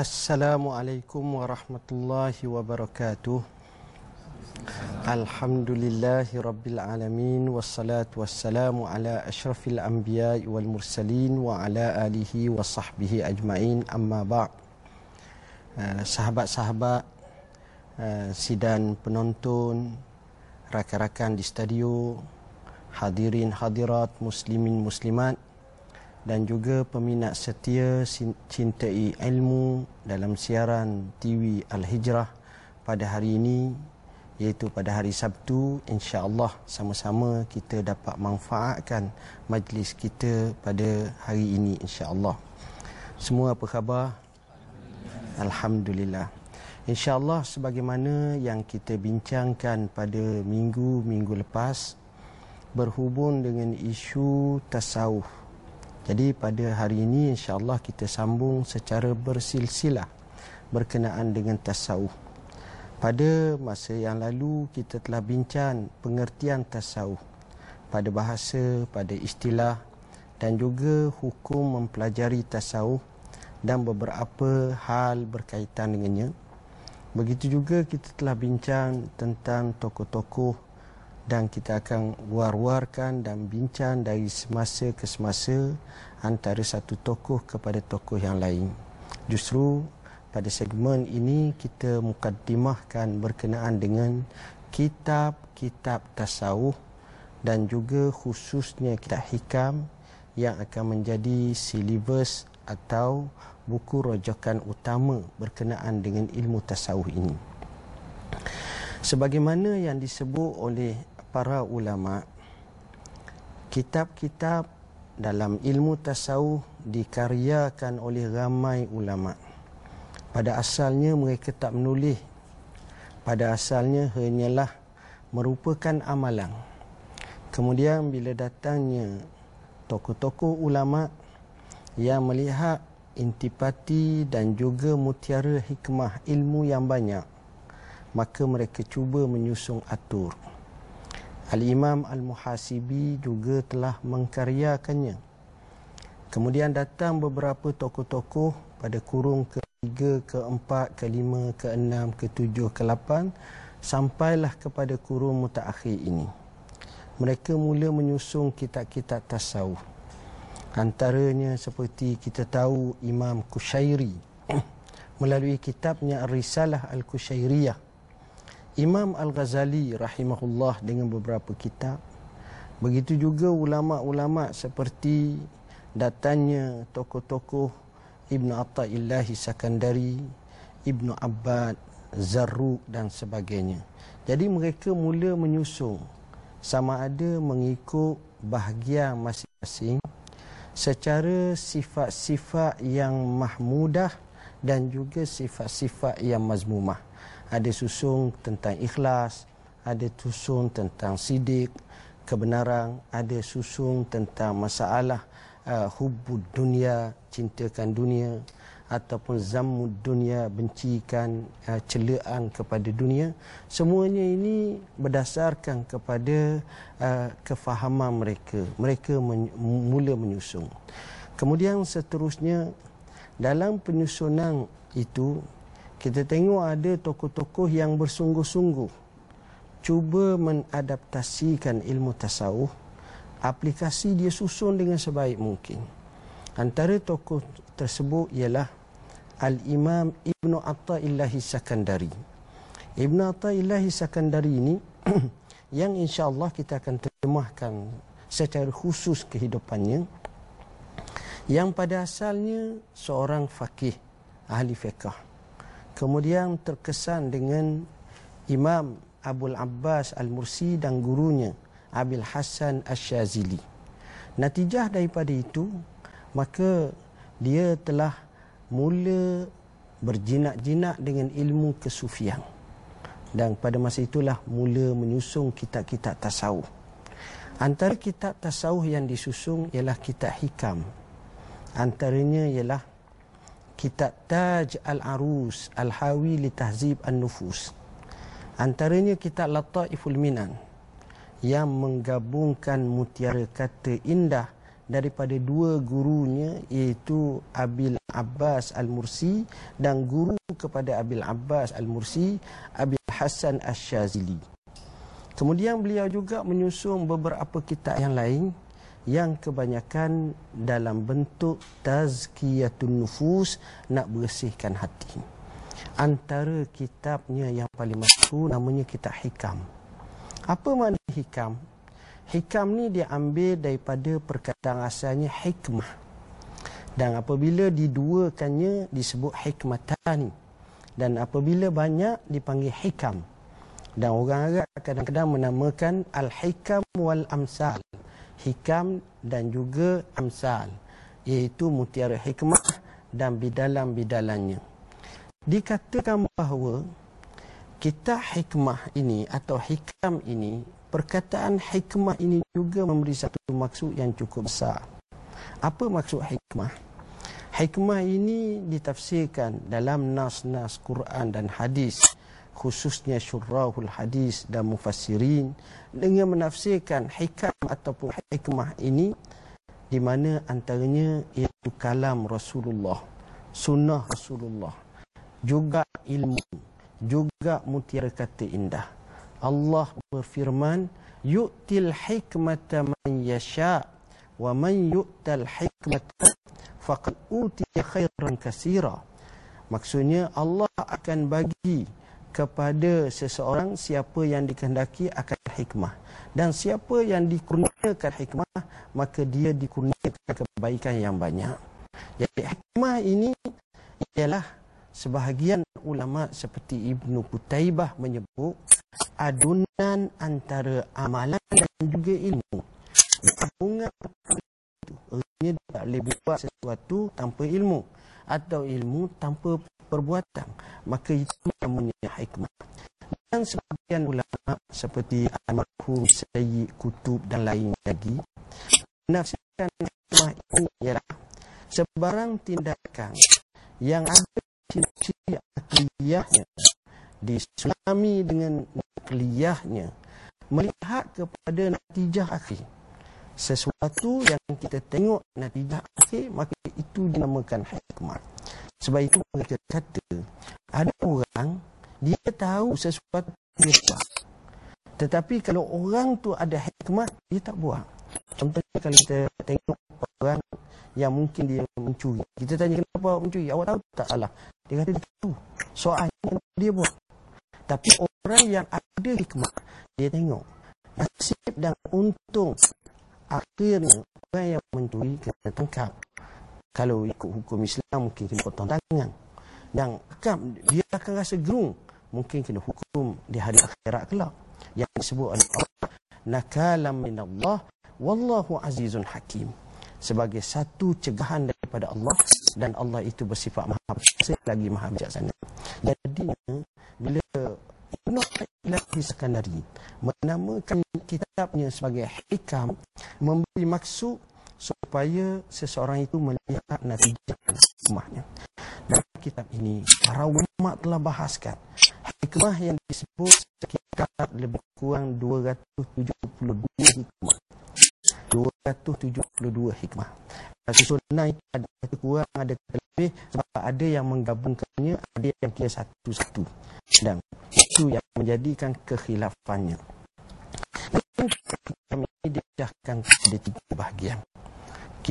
Assalamualaikum warahmatullahi wabarakatuh. Alhamdulillahi rabbil alamin. Wassalatu wassalamu ala asyrafil anbiya'i wal mursalin wa ala alihi wa sahbihi ajma'in. Amma ba' uh, sahabat-sahabat uh, sidan penonton rakan-rakan di studio hadirin hadirat muslimin muslimat dan juga peminat setia cintai ilmu dalam siaran TV Al-Hijrah pada hari ini iaitu pada hari Sabtu insya-Allah sama-sama kita dapat manfaatkan majlis kita pada hari ini insya-Allah. Semua apa khabar? Alhamdulillah. Insya-Allah sebagaimana yang kita bincangkan pada minggu-minggu lepas berhubung dengan isu tasawuf jadi pada hari ini insya-Allah kita sambung secara bersilsilah berkenaan dengan tasawuf. Pada masa yang lalu kita telah bincang pengertian tasawuf pada bahasa, pada istilah dan juga hukum mempelajari tasawuf dan beberapa hal berkaitan dengannya. Begitu juga kita telah bincang tentang tokoh-tokoh dan kita akan war-warkan dan bincang dari semasa ke semasa antara satu tokoh kepada tokoh yang lain. Justru pada segmen ini kita mukaddimahkan berkenaan dengan kitab-kitab tasawuf dan juga khususnya kitab hikam yang akan menjadi silibus atau buku rojokan utama berkenaan dengan ilmu tasawuf ini. Sebagaimana yang disebut oleh para ulama kitab-kitab dalam ilmu tasawuf dikaryakan oleh ramai ulama. Pada asalnya mereka tak menulis. Pada asalnya hanyalah merupakan amalan. Kemudian bila datangnya tokoh-tokoh ulama yang melihat intipati dan juga mutiara hikmah ilmu yang banyak maka mereka cuba menyusung atur Al-Imam Al-Muhasibi juga telah mengkaryakannya. Kemudian datang beberapa tokoh-tokoh pada kurung ke-3, ke-4, ke-5, ke-6, ke-7, ke-8 sampailah kepada kurung mutaakhir ini. Mereka mula menyusung kitab-kitab tasawuf. Antaranya seperti kita tahu Imam Kushairi melalui kitabnya Ar-Risalah Al-Kushairiyah Imam Al-Ghazali rahimahullah dengan beberapa kitab. Begitu juga ulama-ulama seperti datanya tokoh-tokoh Ibn Atta'illahi Sakandari, Ibn Abbad, Zarruq dan sebagainya. Jadi mereka mula menyusung sama ada mengikut bahagian masing-masing secara sifat-sifat yang mahmudah dan juga sifat-sifat yang mazmumah ada susung tentang ikhlas, ada susung tentang sidik, kebenaran, ada susung tentang masalah uh, hubbud dunia, cintakan dunia ataupun zammud dunia, bencikan uh, celaan kepada dunia. Semuanya ini berdasarkan kepada uh, kefahaman mereka. Mereka men- mula menyusung. Kemudian seterusnya dalam penyusunan itu kita tengok ada tokoh-tokoh yang bersungguh-sungguh. Cuba mengadaptasikan ilmu tasawuf aplikasi dia susun dengan sebaik mungkin. Antara tokoh tersebut ialah Al-Imam Ibn Atta'illahi Sakandari. Ibn Atta'illahi Sakandari ini yang insya-Allah kita akan terjemahkan secara khusus kehidupannya yang pada asalnya seorang fakih ahli fiqh kemudian terkesan dengan Imam Abdul Abbas Al-Mursi dan gurunya Abil Hasan Ash-Shazili. Natijah daripada itu, maka dia telah mula berjinak-jinak dengan ilmu kesufian. Dan pada masa itulah mula menyusung kitab-kitab tasawuf. Antara kitab tasawuf yang disusung ialah kitab hikam. Antaranya ialah kitab Taj Al-Arus Al-Hawi li Tahzib An-Nufus. Antaranya kitab Lataiful Minan yang menggabungkan mutiara kata indah daripada dua gurunya iaitu Abil Abbas Al-Mursi dan guru kepada Abil Abbas Al-Mursi Abil Hasan Ash-Shazili. Kemudian beliau juga menyusun beberapa kitab yang lain yang kebanyakan dalam bentuk tazkiyatun nufus nak bersihkan hati. Antara kitabnya yang paling masyhur namanya kitab Hikam. Apa makna hikam? Hikam ni diambil daripada perkataan asalnya hikmah. Dan apabila diduakannya disebut hikmatani. Dan apabila banyak dipanggil hikam. Dan orang Arab kadang-kadang menamakan al-hikam wal-amsal. Hikam dan juga amsal. Iaitu mutiara hikmah dan bidalan-bidalannya. Dikatakan bahawa kita hikmah ini atau hikam ini perkataan hikmah ini juga memberi satu maksud yang cukup besar. Apa maksud hikmah? Hikmah ini ditafsirkan dalam nas-nas Quran dan hadis khususnya syurahul hadis dan mufassirin dengan menafsirkan hikam ataupun hikmah ini di mana antaranya itu kalam Rasulullah, sunnah Rasulullah, juga ilmu, juga mutiara kata indah. Allah berfirman yu'til hikmata man yasha wa man yu'tal hikmata faqad utiya khairan katsira maksudnya Allah akan bagi kepada seseorang siapa yang dikehendaki akan hikmah dan siapa yang dikurniakan hikmah maka dia dikurniakan kebaikan yang banyak jadi hikmah ini ialah sebahagian ulama seperti Ibnu Qutaibah menyebut adunan antara amalan dan juga ilmu. Gabungan itu. Artinya tak boleh buat sesuatu tanpa ilmu. Atau ilmu tanpa perbuatan. Maka itu namanya hikmah. Dan sebagian ulama seperti Al-Marhum, Sayyid, Kutub dan lain lagi. Menafsirkan hikmah ini ialah sebarang tindakan yang ada ciri-ciri akliyahnya disulami dengan kuliahnya melihat kepada natijah akhir sesuatu yang kita tengok natijah akhir maka itu dinamakan hikmah sebab itu mereka kata ada orang dia tahu sesuatu dia buat tetapi kalau orang tu ada hikmah dia tak buat. Contohnya kalau kita tengok orang yang mungkin dia mencuri. Kita tanya kenapa mencuri? Awak tahu tak salah. Dia kata dia tahu. Soalnya dia buat. Tapi orang yang ada hikmah, dia tengok. Nasib dan untung akhirnya orang yang mencuri kena tangkap. Kalau ikut hukum Islam mungkin kena potong tangan. Yang akan dia akan rasa gerung mungkin kena hukum di hari akhirat kelak. Yang disebut oleh Allah nakalam min Allah wallahu azizun hakim sebagai satu cegahan daripada Allah dan Allah itu bersifat maha besar lagi maha bijaksana. Jadi bila menamakan kitabnya sebagai hikam memberi maksud supaya seseorang itu melihat natijah hikmahnya. Dalam kitab ini, para ulama telah bahaskan hikmah yang disebut sekitar lebih kurang 272 hikmah. 272 hikmah. Susunan itu ada kurang, ada lebih sebab ada yang menggabungkannya, ada yang kira satu-satu. Dan itu yang menjadikan kekhilafannya. Kami didahkan kepada tiga bahagian.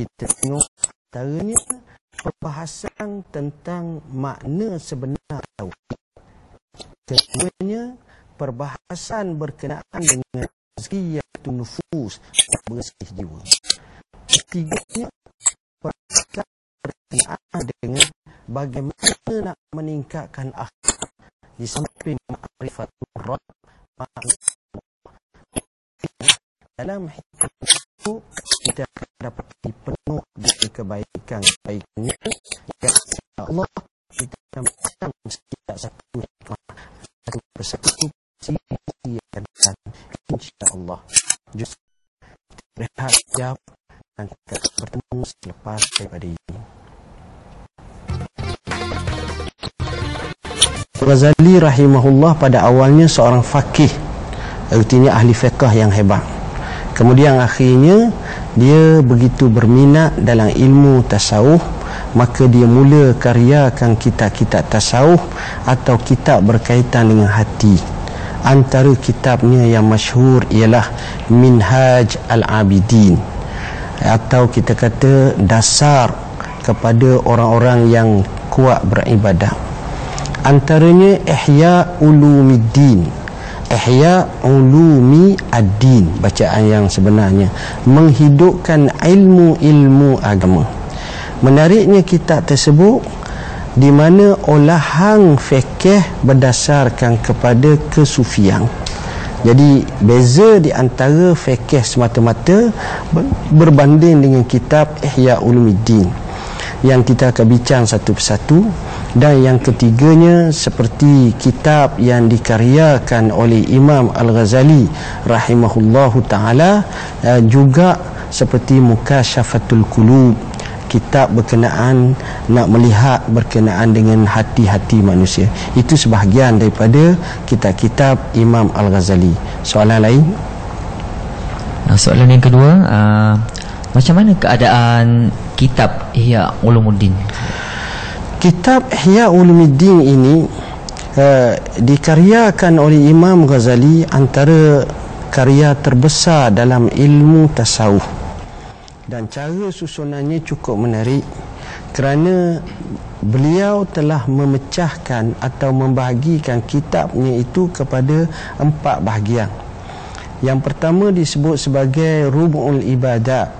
Kita tengok antaranya perbahasan tentang makna sebenar tauhid. Keduanya perbahasan berkenaan dengan ziyatun nufus bersih jiwa. Ketiganya perbahasan berkenaan dengan bagaimana nak meningkatkan akhlak di samping ma'rifatul Rabb dalam hidup itu kita dapat dipenuh dengan kebaikan-kebaikannya yang Allah kita dapat setiap satu hikmah satu persatu sisi yang akan insyaAllah justru rehat jawab dan kita bertemu selepas daripada ini. Ghazali rahimahullah pada awalnya seorang fakih artinya ahli fiqh yang hebat kemudian akhirnya dia begitu berminat dalam ilmu tasawuf maka dia mula karyakan kitab-kitab tasawuf atau kitab berkaitan dengan hati. Antara kitabnya yang masyhur ialah Minhaj Al-Abidin. Atau kita kata dasar kepada orang-orang yang kuat beribadah. Antaranya Ihya Ulumiddin Ihya ulumi ad-din bacaan yang sebenarnya menghidupkan ilmu-ilmu agama. Menariknya kitab tersebut di mana olahan fikih berdasarkan kepada kesufian. Jadi beza di antara fikih semata-mata berbanding dengan kitab Ihya Ulumuddin yang kita akan bincang satu persatu dan yang ketiganya seperti kitab yang dikaryakan oleh Imam Al-Ghazali rahimahullahu taala eh, juga seperti Mukasyafatul Qulub kitab berkenaan nak melihat berkenaan dengan hati-hati manusia. Itu sebahagian daripada kitab-kitab Imam Al-Ghazali. Soalan lain? Soalan yang kedua, uh, macam mana keadaan kitab Ihya Ulumuddin? Kitab Ihya Ulumuddin ini uh, dikaryakan oleh Imam Ghazali antara karya terbesar dalam ilmu tasawuf. Dan cara susunannya cukup menarik kerana beliau telah memecahkan atau membahagikan kitabnya itu kepada empat bahagian. Yang pertama disebut sebagai Rub'ul Ibadat.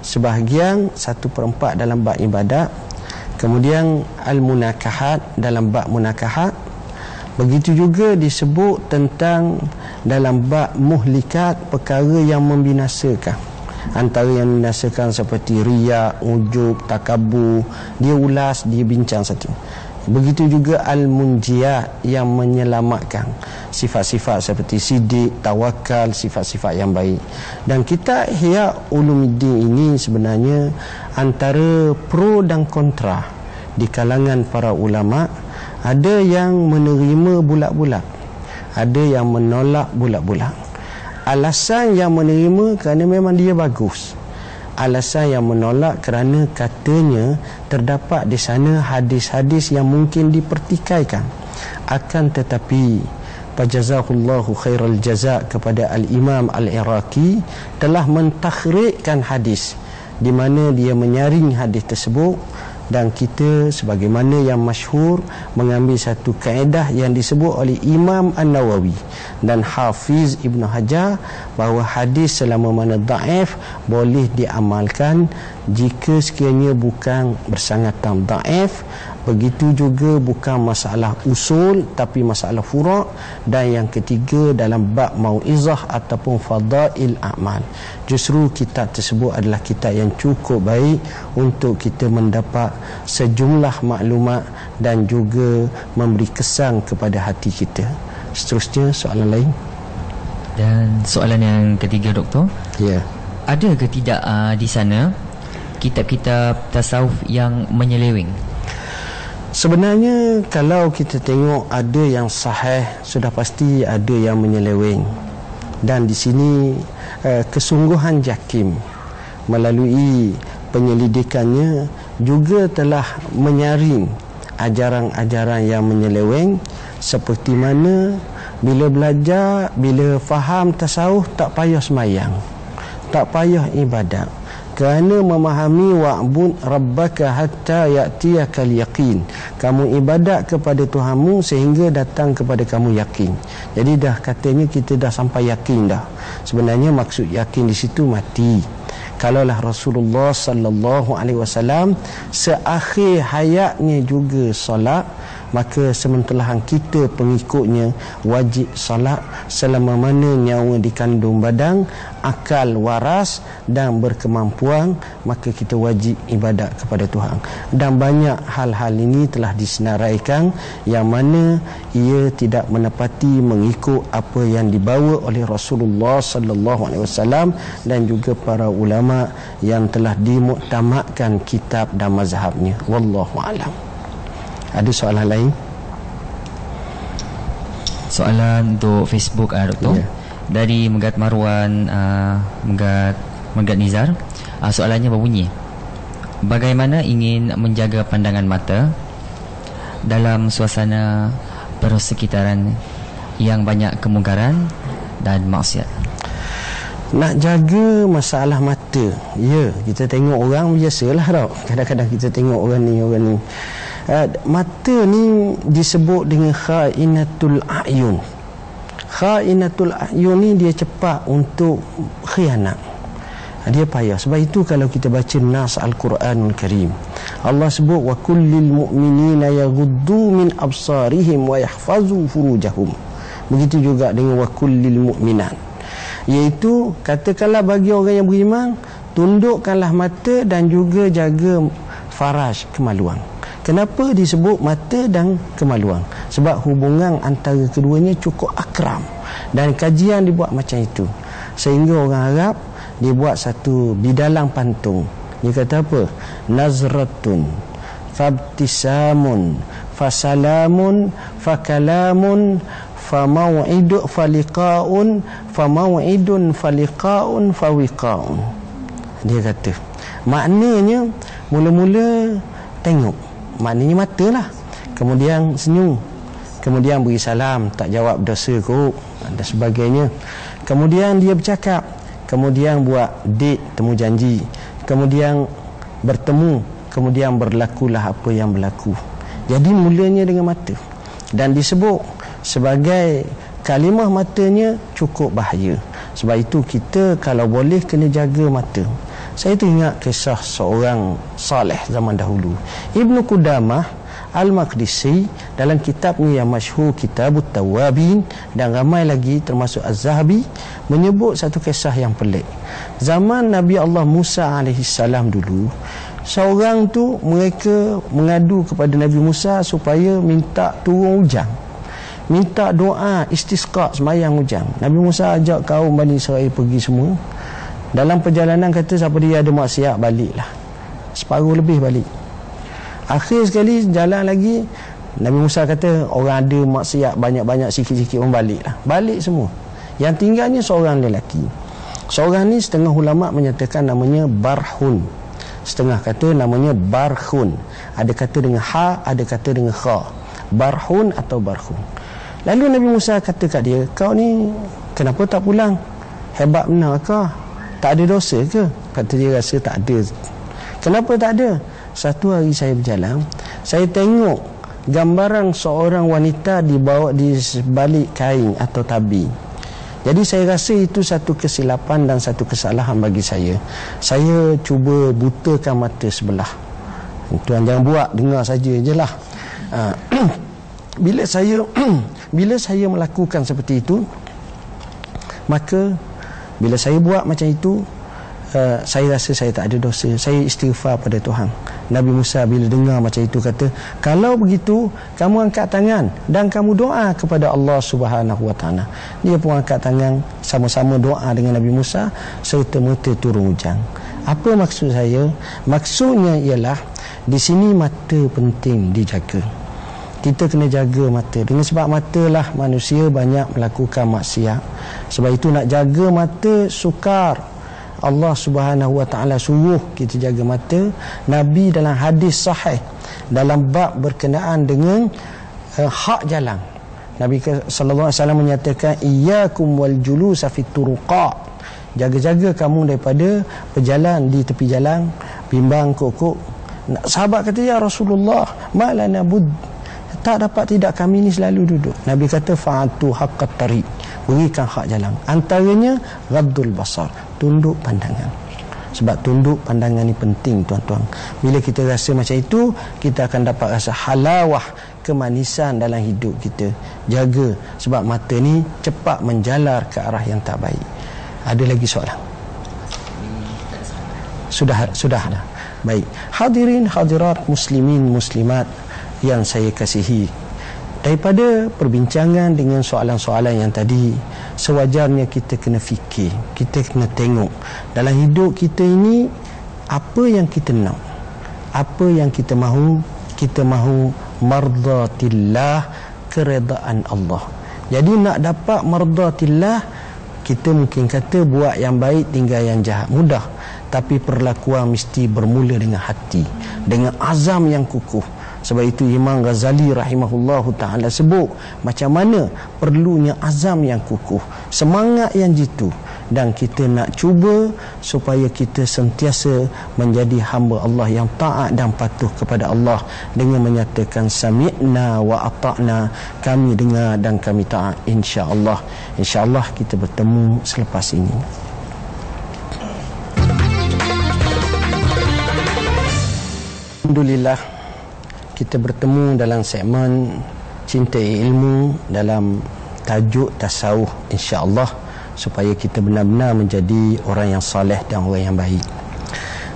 Sebahagian satu perempat dalam bab ibadat Kemudian al-munakahat dalam bab munakahat begitu juga disebut tentang dalam bab muhlikat perkara yang membinasakan. Antara yang membinasakan seperti riya, ujub, takabur dia ulas, dia bincang satu begitu juga al-munjiyah yang menyelamatkan sifat-sifat seperti sidik, tawakal, sifat-sifat yang baik. Dan kita Ihya Ulumuddin ini sebenarnya antara pro dan kontra. Di kalangan para ulama ada yang menerima bulat-bulat ada yang menolak bulat-bulat. Alasan yang menerima kerana memang dia bagus alasan yang menolak kerana katanya terdapat di sana hadis-hadis yang mungkin dipertikaikan. Akan tetapi Fajazahullahu khairal jazak kepada Al-Imam Al-Iraqi telah mentakhrikkan hadis di mana dia menyaring hadis tersebut dan kita sebagaimana yang masyhur mengambil satu kaedah yang disebut oleh Imam An-Nawawi dan Hafiz Ibn Hajar bahawa hadis selama mana daif boleh diamalkan jika sekiranya bukan bersangatan daif Begitu juga bukan masalah usul tapi masalah fura' dan yang ketiga dalam bab mau'izah ataupun fadail a'mal. Justru kitab tersebut adalah kitab yang cukup baik untuk kita mendapat sejumlah maklumat dan juga memberi kesan kepada hati kita. Seterusnya soalan lain. Dan soalan yang ketiga doktor. Ya. Yeah. Ada ke tidak uh, di sana kitab-kitab tasawuf yang menyeleweng? Sebenarnya kalau kita tengok ada yang sahih sudah pasti ada yang menyeleweng. Dan di sini eh, kesungguhan Jakim melalui penyelidikannya juga telah menyaring ajaran-ajaran yang menyeleweng seperti mana bila belajar, bila faham tasawuf tak payah semayang, tak payah ibadat kerana memahami wa'bud rabbaka hatta ya'tiyakal yaqin kamu ibadat kepada Tuhanmu sehingga datang kepada kamu yakin. Jadi dah katanya kita dah sampai yakin dah. Sebenarnya maksud yakin di situ mati. Kalaulah Rasulullah sallallahu alaihi wasallam seakhir hayatnya juga solat maka sementara kita pengikutnya wajib salat selama mana nyawa dikandung badan akal waras dan berkemampuan maka kita wajib ibadat kepada Tuhan. Dan banyak hal-hal ini telah disenaraikan yang mana ia tidak menepati mengikut apa yang dibawa oleh Rasulullah sallallahu alaihi wasallam dan juga para ulama yang telah dimuktamadkan kitab dan mazhabnya. Wallahu alam ada soalan lain? Soalan untuk Facebook ah doktor. Yeah. dari Megat Marwan uh, Megat Megat Nizar uh, soalannya berbunyi bagaimana ingin menjaga pandangan mata dalam suasana persekitaran yang banyak kemungkaran dan maksiat nak jaga masalah mata ya kita tengok orang biasalah tau kadang-kadang kita tengok orang ni orang ni uh, mata ni disebut dengan khainatul ayun. Khainatul ayun ni dia cepat untuk khianat. Dia payah. Sebab itu kalau kita baca nas al-Quranul Karim Allah sebut wa kullil mu'minina yaghuddu min absarihim wa yahfazu furujahum. Begitu juga dengan wa kullil mu'minat. Iaitu katakanlah bagi orang yang beriman tundukkanlah mata dan juga jaga faraj kemaluan kenapa disebut mata dan kemaluan? Sebab hubungan antara keduanya cukup akram. Dan kajian dibuat macam itu. Sehingga orang Arab dia buat satu bidalang pantung. Dia kata apa? Nazratun fabtisamun fasalamun fakalamun famau'idu faliqaun famau'idun faliqaun fawiqaun. Dia kata. Maknanya mula-mula tengok maknanya mata lah kemudian senyum. Kemudian beri salam. Tak jawab dosa kok dan sebagainya. Kemudian dia bercakap. Kemudian buat date temu janji. Kemudian bertemu. Kemudian berlakulah apa yang berlaku. Jadi mulanya dengan mata. Dan disebut sebagai kalimah matanya cukup bahaya. Sebab itu kita kalau boleh kena jaga mata saya teringat kisah seorang saleh zaman dahulu Ibnu Qudamah Al-Maqdisi dalam kitabnya yang masyhur Kitabut Tawabin dan ramai lagi termasuk Az-Zahabi menyebut satu kisah yang pelik. Zaman Nabi Allah Musa alaihi salam dulu, seorang tu mereka mengadu kepada Nabi Musa supaya minta turun hujan. Minta doa istisqa semayang hujan. Nabi Musa ajak kaum Bani Israel pergi semua. Dalam perjalanan kata siapa dia ada maksiat baliklah. Separuh lebih balik. Akhir sekali jalan lagi Nabi Musa kata orang ada maksiat banyak-banyak sikit-sikit pun balik lah. Balik semua. Yang tinggalnya seorang lelaki. Seorang ni setengah ulama menyatakan namanya Barhun. Setengah kata namanya Barhun. Ada kata dengan ha, ada kata dengan kha. Barhun atau Barhun. Lalu Nabi Musa kata kat dia, kau ni kenapa tak pulang? Hebat benar kau. Tak ada dosa ke? Kata dia rasa tak ada. Kenapa tak ada? satu hari saya berjalan saya tengok gambaran seorang wanita dibawa di balik kain atau tabi jadi saya rasa itu satu kesilapan dan satu kesalahan bagi saya saya cuba butakan mata sebelah tuan jangan buat dengar saja je lah ha. bila saya bila saya melakukan seperti itu maka bila saya buat macam itu uh, saya rasa saya tak ada dosa. Saya istighfar pada Tuhan. Nabi Musa bila dengar macam itu kata kalau begitu kamu angkat tangan dan kamu doa kepada Allah Subhanahu Wa Taala. Dia pun angkat tangan sama-sama doa dengan Nabi Musa serta merta turun hujan. Apa maksud saya? Maksudnya ialah di sini mata penting dijaga kita kena jaga mata. Dengan sebab matalah manusia banyak melakukan maksiat. Sebab itu nak jaga mata sukar. Allah Subhanahu Wa Taala suruh kita jaga mata. Nabi dalam hadis sahih dalam bab berkenaan dengan uh, hak jalan. Nabi wasallam menyatakan iyyakum wal julus fi turuqat jaga-jaga kamu daripada berjalan di tepi jalan bimbang kokok sahabat kata ya Rasulullah malana bud tak dapat tidak kami ni selalu duduk. Nabi kata fa'atu haqqat tariq berikan hak jalan. Antaranya raddul basar. Tunduk pandangan. Sebab tunduk pandangan ni penting tuan-tuan. Bila kita rasa macam itu kita akan dapat rasa halawah kemanisan dalam hidup kita. Jaga sebab mata ni cepat menjalar ke arah yang tak baik. Ada lagi soalan? Sudah sudah dah. Baik. Hadirin hadirat muslimin muslimat yang saya kasihi. Daripada perbincangan dengan soalan-soalan yang tadi sewajarnya kita kena fikir kita kena tengok dalam hidup kita ini apa yang kita nak apa yang kita mahu. Kita mahu mardatillah keredaan Allah. Jadi nak dapat mardatillah kita mungkin kata buat yang baik tinggal yang jahat. Mudah. Tapi perlakuan mesti bermula dengan hati dengan azam yang kukuh sebab itu Imam Ghazali rahimahullahu taala sebut macam mana perlunya azam yang kukuh semangat yang jitu. Dan kita nak cuba supaya kita sentiasa menjadi hamba Allah yang taat dan patuh kepada Allah dengan menyatakan sami'na wa ata'na kami dengar dan kami taat insya-Allah. insya-Allah kita bertemu selepas ini. Alhamdulillah kita bertemu dalam segmen cinta ilmu dalam tajuk tasawuf insya-Allah supaya kita benar-benar menjadi orang yang saleh dan orang yang baik.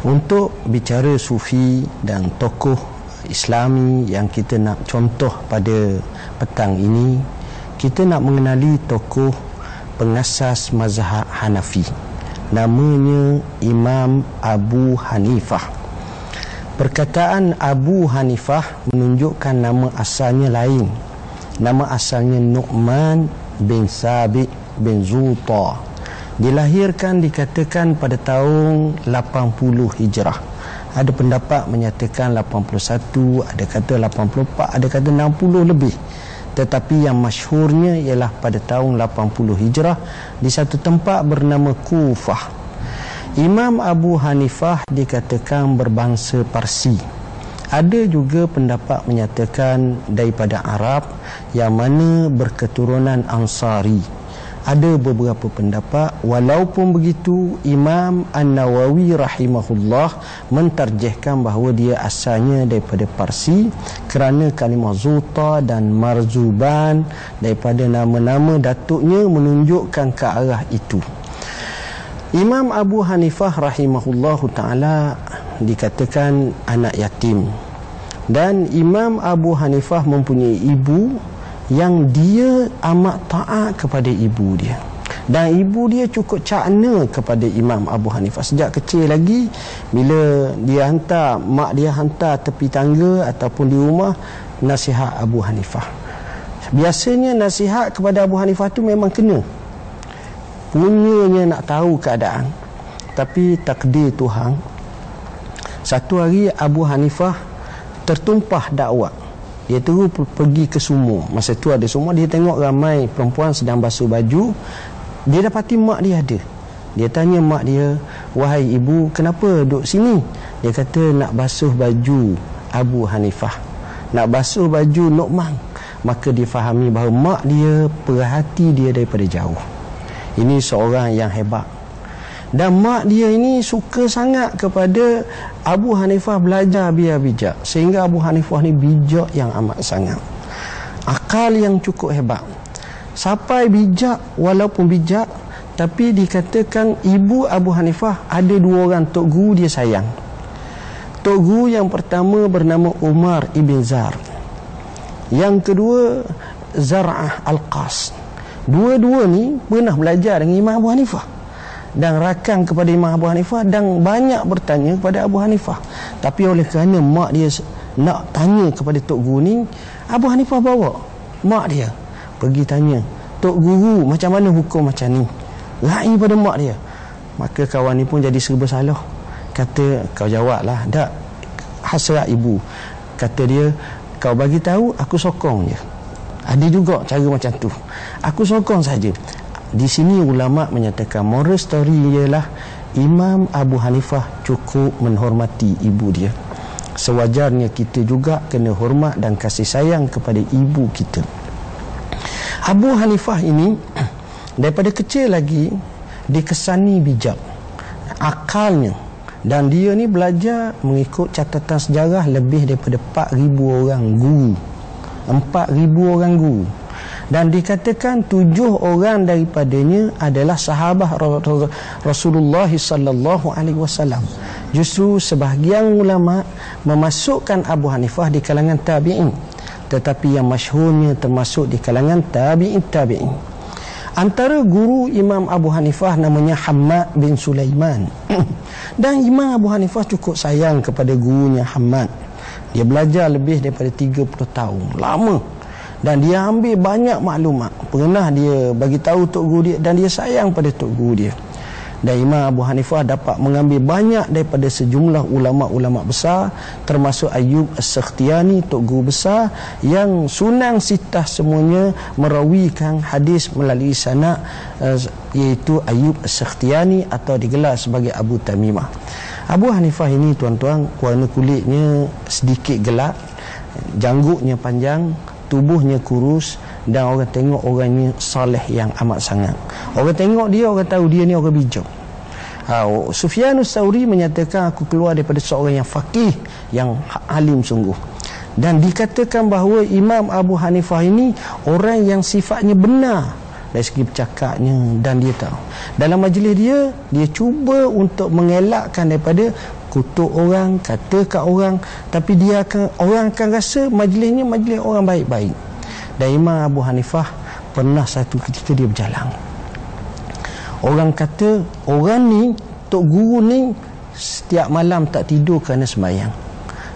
Untuk bicara sufi dan tokoh Islami yang kita nak contoh pada petang ini, kita nak mengenali tokoh pengasas mazhab Hanafi. Namanya Imam Abu Hanifah. Perkataan Abu Hanifah menunjukkan nama asalnya lain. Nama asalnya Nu'man bin Sabit bin Zuta dilahirkan dikatakan pada tahun 80 Hijrah. Ada pendapat menyatakan 81 ada kata 84 ada kata 60 lebih. Tetapi yang masyhurnya ialah pada tahun 80 Hijrah di satu tempat bernama Kufah Imam Abu Hanifah dikatakan berbangsa Parsi. Ada juga pendapat menyatakan daripada Arab yang mana berketurunan Ansari. Ada beberapa pendapat walaupun begitu Imam An-Nawawi rahimahullah mentarjihkan bahawa dia asalnya daripada Parsi kerana kalimah Zuta dan Marzuban daripada nama-nama datuknya menunjukkan ke arah itu Imam Abu Hanifah rahimahullahu taala dikatakan anak yatim. Dan Imam Abu Hanifah mempunyai ibu yang dia amat taat kepada ibu dia. Dan ibu dia cukup cakna kepada Imam Abu Hanifah. Sejak kecil lagi bila dia hantar mak dia hantar tepi tangga ataupun di rumah nasihat Abu Hanifah. Biasanya nasihat kepada Abu Hanifah tu memang kena punyanya nak tahu keadaan tapi takdir Tuhan. Satu hari Abu Hanifah tertumpah dakwah. Dia terus pergi ke sumur masa tu ada sumur dia tengok ramai perempuan sedang basuh baju. Dia dapati mak dia ada. Dia tanya mak dia wahai ibu kenapa duduk sini? Dia kata nak basuh baju Abu Hanifah. Nak basuh baju Nu'man maka dia fahami bahawa mak dia perhati dia daripada jauh ini seorang yang hebat. Dan mak dia ini suka sangat kepada Abu Hanifah belajar biar bijak. Sehingga Abu Hanifah ni bijak yang amat sangat. Akal yang cukup hebat. Sampai bijak walaupun bijak tapi dikatakan ibu Abu Hanifah ada dua orang tok guru dia sayang. Tok guru yang pertama bernama Umar ibn Zar. Yang kedua Zar'ah Al-Qas dua-dua ni pernah belajar dengan Imam Abu Hanifah. Dan rakan kepada Imam Abu Hanifah dan banyak bertanya kepada Abu Hanifah. Tapi oleh kerana mak dia nak tanya kepada Tok Guru ni Abu Hanifah bawa mak dia pergi tanya Tok Guru macam mana hukum macam ni? Rai pada mak dia maka kawan ni pun jadi serba salah. Kata kau jawablah tak? Hasrat ibu. Kata dia kau bagi tahu aku sokong je ada juga cara macam tu aku sokong saja di sini ulama menyatakan moral story ialah Imam Abu Hanifah cukup menghormati ibu dia. Sewajarnya kita juga kena hormat dan kasih sayang kepada ibu kita. Abu Hanifah ini daripada kecil lagi dikesani bijak. Akalnya dan dia ni belajar mengikut catatan sejarah lebih daripada 4000 orang guru. 4000 orang guru dan dikatakan tujuh orang daripadanya adalah sahabat Rasulullah sallallahu alaihi wasallam. Justru sebahagian ulama memasukkan Abu Hanifah di kalangan tabi'in tetapi yang masyhurnya termasuk di kalangan tabi'in tabi'in. Antara guru Imam Abu Hanifah namanya Hammad bin Sulaiman. Dan Imam Abu Hanifah cukup sayang kepada gurunya Hammad. Dia belajar lebih daripada 30 tahun. Lama. Dan dia ambil banyak maklumat. Pernah dia bagi tahu tok guru dia dan dia sayang pada tok guru dia dan Imam Abu Hanifah dapat mengambil banyak daripada sejumlah ulama-ulama besar termasuk Ayub As-Sakhtiani tok guru besar yang sunang sitah semuanya merawikan hadis melalui sanak uh, iaitu Ayub As-Sakhtiani atau digelar sebagai Abu Tamimah. Abu Hanifah ini tuan-tuan warna kulitnya sedikit gelap janggutnya panjang tubuhnya kurus dan orang tengok orang ni soleh yang amat sangat. Orang tengok dia orang tahu dia ni orang bijak. Ha, Sufyanus Sauri menyatakan aku keluar daripada seorang yang fakih yang alim sungguh. Dan dikatakan bahawa Imam Abu Hanifah ini orang yang sifatnya benar dari segi bercakapnya dan dia tahu. Dalam majlis dia dia cuba untuk mengelakkan daripada kutuk orang kata kat orang tapi dia akan orang akan rasa majlisnya majlis orang baik-baik. Dan Imam Abu Hanifah pernah satu ketika dia berjalan. Orang kata orang ni Tok Guru ni setiap malam tak tidur kerana sembahyang.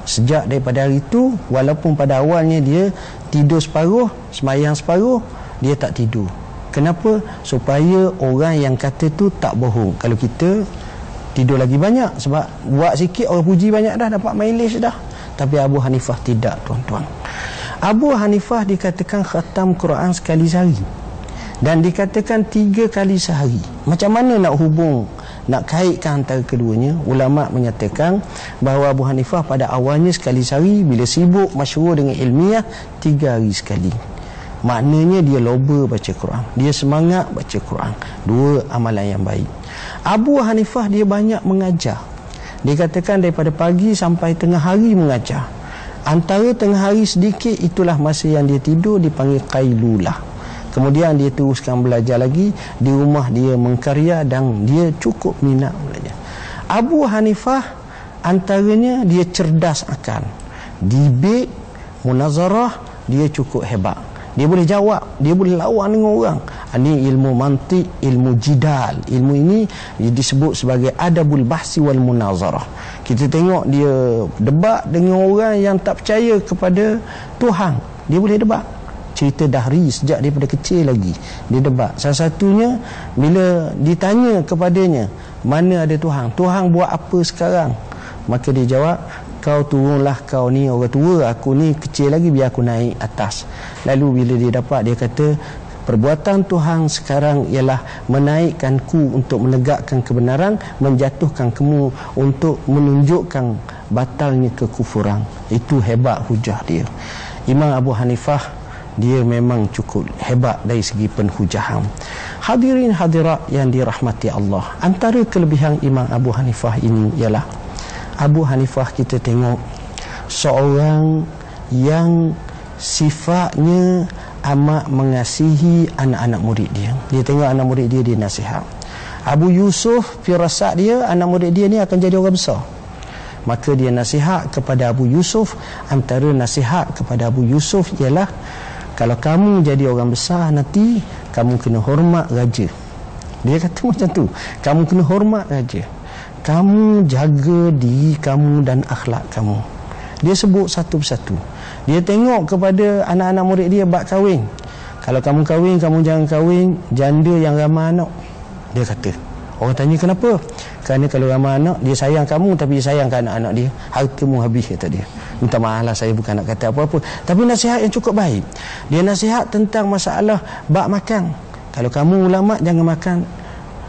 Sejak daripada hari itu walaupun pada awalnya dia tidur separuh sembahyang separuh dia tak tidur. Kenapa? Supaya orang yang kata tu tak bohong. Kalau kita tidur lagi banyak sebab buat sikit orang puji banyak dah dapat mileage dah. Tapi Abu Hanifah tidak tuan-tuan. Abu Hanifah dikatakan khatam Quran sekali sehari dan dikatakan tiga kali sehari. Macam mana nak hubung nak kaitkan antara keduanya? Ulama menyatakan bahawa Abu Hanifah pada awalnya sekali sehari bila sibuk masyhur dengan ilmiah tiga hari sekali maknanya dia loba baca Quran. Dia semangat baca Quran. Dua amalan yang baik. Abu Hanifah dia banyak mengajar. Dikatakan daripada pagi sampai tengah hari mengajar. Antara tengah hari sedikit itulah masa yang dia tidur dipanggil qailulah. Kemudian dia teruskan belajar lagi. Di rumah dia mengkarya dan dia cukup minat belajar. Abu Hanifah antaranya dia cerdas akan debate munazarah dia cukup hebat dia boleh jawab dia boleh lawan dengan orang. Ini ilmu mantik ilmu jidal. Ilmu ini disebut sebagai adabul bahsi wal munazarah. Kita tengok dia debat dengan orang yang tak percaya kepada Tuhan. Dia boleh debat. Cerita dahri sejak daripada kecil lagi dia debat. Salah satunya bila ditanya kepadanya mana ada Tuhan? Tuhan buat apa sekarang? Maka dia jawab kau turunlah kau ni orang tua aku ni kecil lagi biar aku naik atas. Lalu bila dia dapat dia kata perbuatan Tuhan sekarang ialah menaikkanku untuk menegakkan kebenaran menjatuhkan kamu untuk menunjukkan batalnya kekufuran. Itu hebat hujah dia. Imam Abu Hanifah dia memang cukup hebat dari segi penhujahan. Hadirin hadirat yang dirahmati Allah antara kelebihan Imam Abu Hanifah ini ialah Abu Hanifah kita tengok seorang yang sifatnya amat mengasihi anak-anak murid dia. Dia tengok anak murid dia dia nasihat. Abu Yusuf firasat dia anak murid dia ni akan jadi orang besar. Maka dia nasihat kepada Abu Yusuf antara nasihat kepada Abu Yusuf ialah kalau kamu jadi orang besar nanti kamu kena hormat raja. Dia kata macam tu. Kamu kena hormat raja kamu jaga diri kamu dan akhlak kamu. Dia sebut satu persatu. Dia tengok kepada anak-anak murid dia bak kahwin. Kalau kamu kahwin kamu jangan kahwin janda yang ramah anak. Dia kata. Orang tanya kenapa? Kerana kalau ramah anak dia sayang kamu tapi dia sayang anak-anak dia. Hartamu habis kata dia. Minta maaf lah saya bukan nak kata apa-apa. Tapi nasihat yang cukup baik. Dia nasihat tentang masalah bak makan. Kalau kamu ulama jangan makan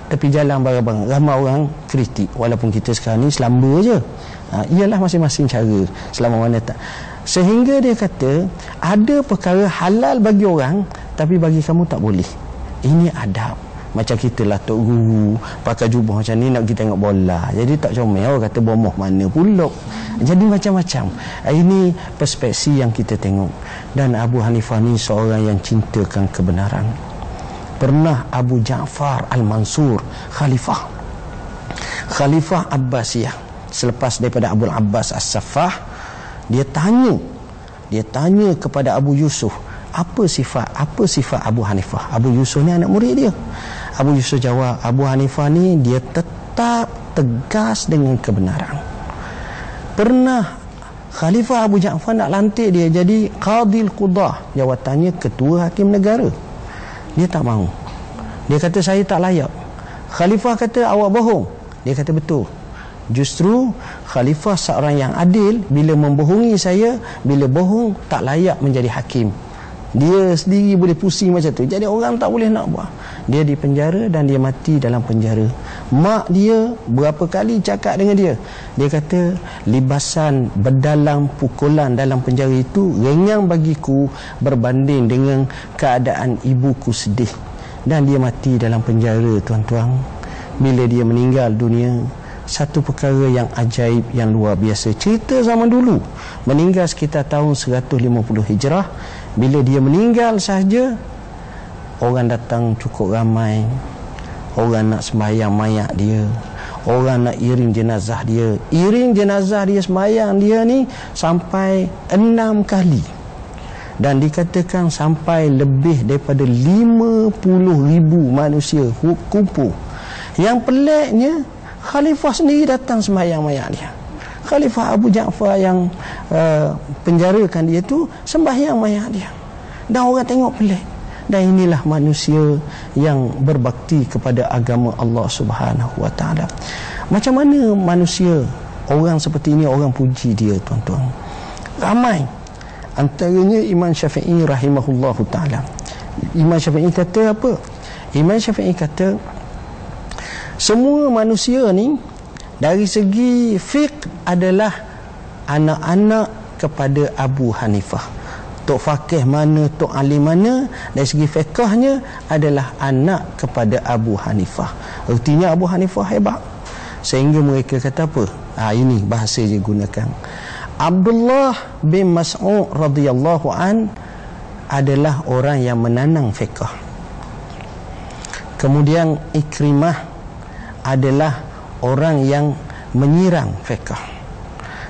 tepi jalan barang-barang. Ramai orang kritik walaupun kita sekarang ni selamba je. Ha, ialah masing-masing cara selama mana tak. Sehingga dia kata ada perkara halal bagi orang tapi bagi kamu tak boleh. Ini adab. Macam kita lah tok guru pakai jubah macam ni nak kita tengok bola. Jadi tak comel orang kata bomoh mana pulak jadi macam-macam. Ini perspektif yang kita tengok. Dan Abu Hanifah ni seorang yang cintakan kebenaran pernah Abu Ja'far Al-Mansur khalifah. Khalifah Abbasiyah. Selepas daripada Abu Abbas As-Saffah dia tanya dia tanya kepada Abu Yusuf apa sifat apa sifat Abu Hanifah? Abu Yusuf ni anak murid dia. Abu Yusuf jawab Abu Hanifah ni dia tetap tegas dengan kebenaran. Pernah Khalifah Abu Ja'far nak lantik dia jadi Qadil Qudah? Jawatannya ketua hakim negara dia tak mahu. Dia kata saya tak layak. Khalifah kata awak bohong. Dia kata betul. Justru khalifah seorang yang adil bila membohongi saya, bila bohong tak layak menjadi hakim. Dia sendiri boleh pusing macam tu. Jadi orang tak boleh nak buat. Dia di penjara dan dia mati dalam penjara. Mak dia berapa kali cakap dengan dia. Dia kata libasan berdalam pukulan dalam penjara itu renyang bagiku berbanding dengan keadaan ibuku sedih. Dan dia mati dalam penjara tuan-tuan. Bila dia meninggal dunia, satu perkara yang ajaib yang luar biasa cerita zaman dulu meninggal sekitar tahun 150 hijrah bila dia meninggal sahaja orang datang cukup ramai. Orang nak sembahyang mayat dia. Orang nak iring jenazah dia. Iring jenazah dia sembahyang dia ni sampai enam kali. Dan dikatakan sampai lebih daripada 50 ribu manusia kumpul. Yang peliknya Khalifah sendiri datang sembahyang mayat dia. Khalifah Abu Ja'far yang uh, penjarakan dia tu sembahyang mayat dia. Dan orang tengok pelik. Dan inilah manusia yang berbakti kepada agama Allah Subhanahu Wa Taala. Macam mana manusia orang seperti ini orang puji dia tuan-tuan. Ramai antaranya Imam Syafi'i rahimahullahu taala. Imam Syafi'i kata apa? Imam Syafi'i kata semua manusia ni dari segi fiqh adalah anak-anak kepada Abu Hanifah. Tok Fakih mana, Tok Alim mana dari segi fiqahnya adalah anak kepada Abu Hanifah. Artinya Abu Hanifah hebat. Sehingga mereka kata apa? Ha, ini bahasa je gunakan Abdullah bin Mas'ud radhiyallahu an adalah orang yang menanang fiqah kemudian Ikrimah adalah orang yang menyirang fiqh.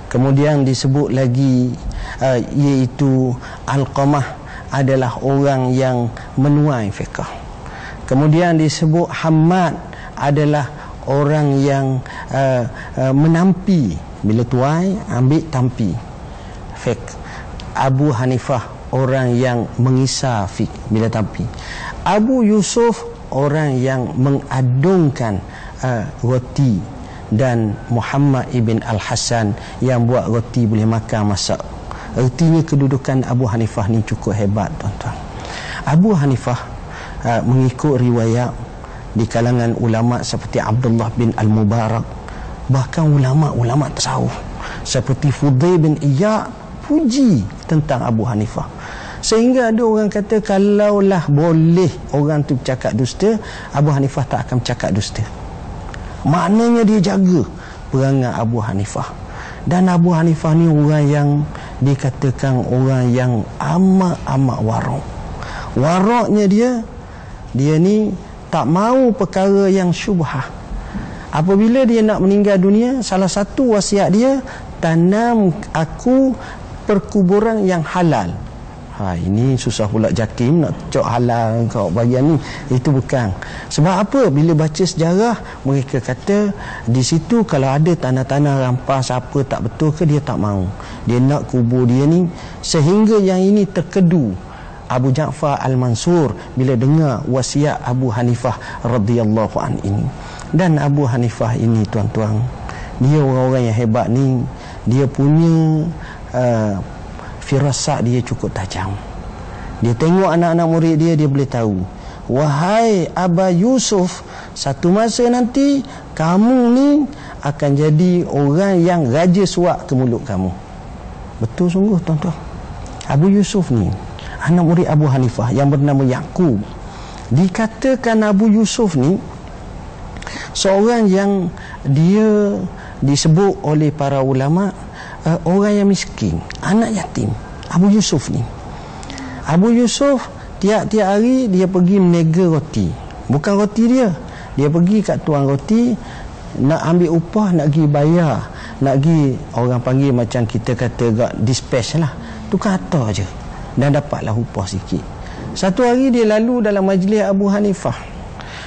Kemudian disebut lagi uh, iaitu Al-Qamah adalah orang yang menuai fiqh. Kemudian disebut Hamad adalah orang yang uh, uh, menampi bila tuai ambil tampi fiqh. Abu Hanifah orang yang mengisah fiqh bila tampi. Abu Yusuf orang yang mengadungkan roti dan Muhammad ibn Al-Hasan yang buat roti boleh makan masak. Artinya kedudukan Abu Hanifah ni cukup hebat tuan-tuan. Abu Hanifah uh, mengikut riwayat di kalangan ulama seperti Abdullah bin Al-Mubarak bahkan ulama-ulama tasawuf seperti Fudail bin Iyad puji tentang Abu Hanifah sehingga ada orang kata kalaulah boleh orang tu bercakap dusta Abu Hanifah tak akan bercakap dusta maknanya dia jaga perangai Abu Hanifah. Dan Abu Hanifah ni orang yang dikatakan orang yang amat-amat warak waraknya dia dia ni tak mau perkara yang syubhah. Apabila dia nak meninggal dunia salah satu wasiat dia tanam aku perkuburan yang halal Ha ini susah pula jakim nak cok halal kau bagian ni. Itu bukan. Sebab apa? Bila baca sejarah mereka kata di situ kalau ada tanah-tanah rampas apa tak betul ke dia tak mau. Dia nak kubur dia ni sehingga yang ini terkedu. Abu Ja'far Al-Mansur bila dengar wasiat Abu Hanifah radhiyallahu an ini. Dan Abu Hanifah ini tuan-tuan, dia orang-orang yang hebat ni, dia punya uh, firasat dia cukup tajam. Dia tengok anak-anak murid dia dia boleh tahu wahai Aba Yusuf satu masa nanti kamu ni akan jadi orang yang raja suak ke mulut kamu. Betul sungguh tuan-tuan. Abu Yusuf ni anak murid Abu Hanifah yang bernama Yaqub dikatakan Abu Yusuf ni seorang yang dia disebut oleh para ulama uh, orang yang miskin, anak yatim. Abu Yusuf ni. Abu Yusuf tiap-tiap hari dia pergi menega roti. Bukan roti dia. Dia pergi kat tuang roti nak ambil upah, nak pergi bayar. Nak pergi orang panggil macam kita kata gak dispatch lah. Tu kata je. Dan dapatlah upah sikit. Satu hari dia lalu dalam majlis Abu Hanifah.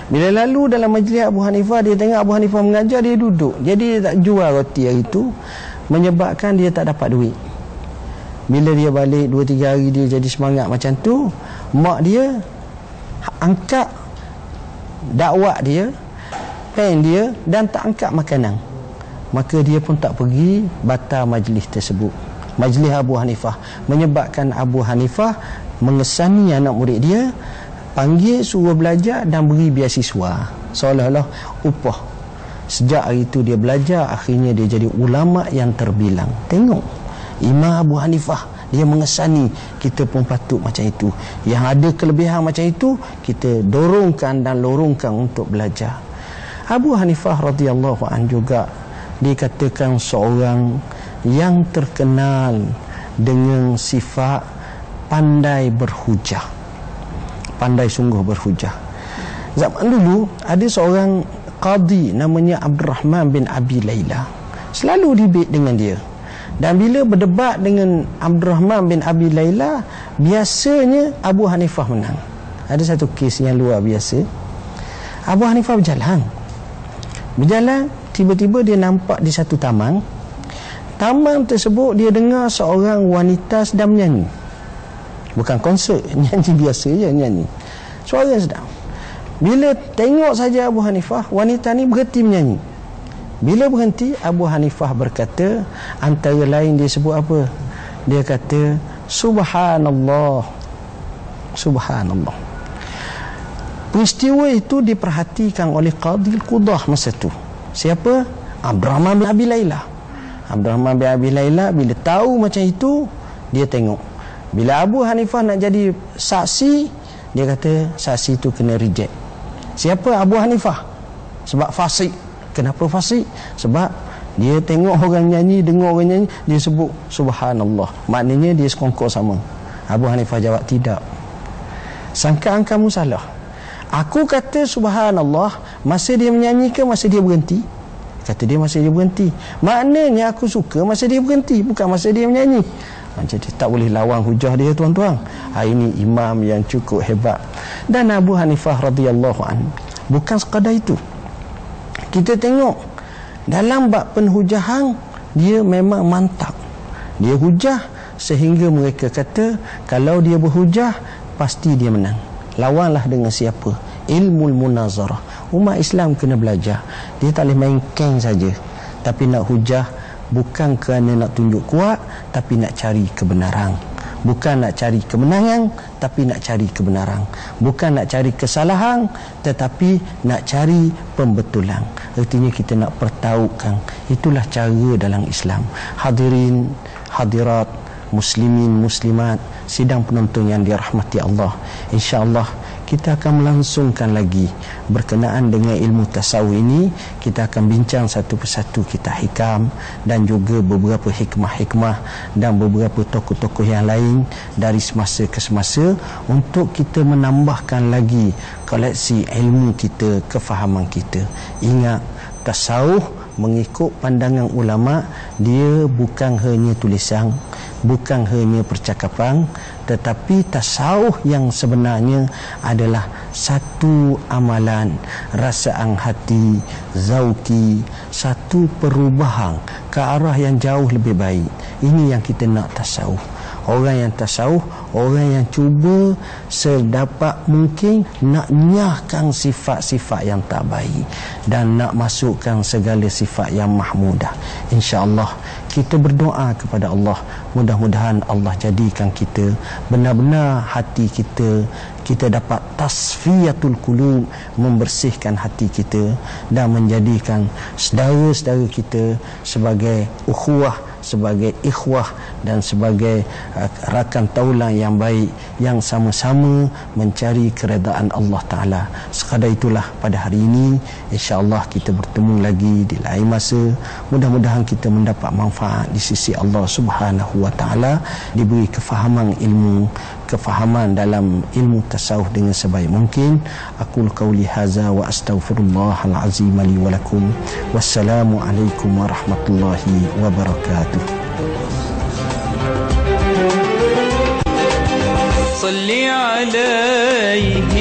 Bila lalu dalam majlis Abu Hanifah, dia tengok Abu Hanifah mengajar, dia duduk. Jadi dia tak jual roti hari itu menyebabkan dia tak dapat duit. Bila dia balik 2 3 hari dia jadi semangat macam tu mak dia angkat dakwah dia pen dia dan tak angkat makanan. Maka dia pun tak pergi batal majlis tersebut. Majlis Abu Hanifah. Menyebabkan Abu Hanifah mengesani anak murid dia panggil suruh belajar dan beri biasiswa. Seolah-olah upah sejak hari itu dia belajar akhirnya dia jadi ulama yang terbilang. Tengok Imam Abu Hanifah dia mengesani kita pun patut macam itu. Yang ada kelebihan macam itu kita dorongkan dan lorongkan untuk belajar. Abu Hanifah radhiyallahu an juga dikatakan seorang yang terkenal dengan sifat pandai berhujah. Pandai sungguh berhujah. Zaman dulu ada seorang qadi namanya Abdul Rahman bin Abi Laila selalu dibit dengan dia dan bila berdebat dengan Abdul Rahman bin Abi Laila, biasanya Abu Hanifah menang. Ada satu kes yang luar biasa. Abu Hanifah berjalan. Berjalan, tiba-tiba dia nampak di satu taman. Taman tersebut dia dengar seorang wanita sedang menyanyi. Bukan konsert, nyanyi biasa je nyanyi. Suara sedang. Bila tengok saja Abu Hanifah, wanita ni berhenti menyanyi. Bila berhenti Abu Hanifah berkata antara lain dia sebut apa? Dia kata subhanallah. Subhanallah. Peristiwa itu diperhatikan oleh Qadhi Al-Qudah masa itu. Siapa? Abdurrahman bin Abi Layla. Abdurrahman bin Abi Layla bila tahu macam itu, dia tengok. Bila Abu Hanifah nak jadi saksi, dia kata saksi itu kena reject. Siapa Abu Hanifah? Sebab fasik Kenapa fasik? Sebab dia tengok orang nyanyi, dengar orang nyanyi, dia sebut subhanallah. Maknanya dia sekongkol sama. Abu Hanifah jawab tidak. Sangkaan kamu salah. Aku kata subhanallah masa dia menyanyi ke masa dia berhenti? Kata dia masa dia berhenti. Maknanya aku suka masa dia berhenti, bukan masa dia menyanyi. Jadi tak boleh lawan hujah dia tuan-tuan. Ha, ini imam yang cukup hebat. Dan Abu Hanifah radhiyallahu an bukan sekadar itu. Kita tengok dalam bab penhujahan dia memang mantap. Dia hujah sehingga mereka kata kalau dia berhujah pasti dia menang. Lawanlah dengan siapa? Ilmu munazarah. Umat Islam kena belajar. Dia tak boleh main keng saja. Tapi nak hujah bukan kerana nak tunjuk kuat tapi nak cari kebenaran. Bukan nak cari kemenangan tapi nak cari kebenaran. Bukan nak cari kesalahan tetapi nak cari pembetulan. Artinya kita nak pertahukan itulah cara dalam Islam. Hadirin hadirat muslimin muslimat sidang penonton yang dirahmati Allah. Insyaallah kita akan melangsungkan lagi berkenaan dengan ilmu tasawuf ini kita akan bincang satu persatu kita hikam dan juga beberapa hikmah-hikmah dan beberapa tokoh-tokoh yang lain dari semasa ke semasa untuk kita menambahkan lagi koleksi ilmu kita kefahaman kita. Ingat tasawuf mengikut pandangan ulama dia bukan hanya tulisan bukan hanya percakapan tetapi tasawuf yang sebenarnya adalah satu amalan rasaan hati zauki satu perubahan ke arah yang jauh lebih baik. Ini yang kita nak tasawuf orang yang tasawuf orang yang cuba sedapat mungkin nak nyahkan sifat-sifat yang tak baik dan nak masukkan segala sifat yang mahmudah. Insyaallah kita berdoa kepada Allah. Mudah-mudahan Allah jadikan kita benar-benar hati kita kita dapat tasfiyatul qulub membersihkan hati kita dan menjadikan saudara-saudara kita sebagai ukhuwah sebagai ikhwah dan sebagai uh, rakan taulan yang baik yang sama-sama mencari keredaan Allah Taala. Sekadar itulah pada hari ini insya-Allah kita bertemu lagi di lain masa. Mudah-mudahan kita mendapat manfaat di sisi Allah Subhanahu wa taala, diberi kefahaman ilmu kefahaman dalam ilmu tasawuf dengan sebaik mungkin aku qauli haza wa astaghfirullahal azim li wa lakum wassalamu alaikum warahmatullahi wabarakatuh صل عليه دائما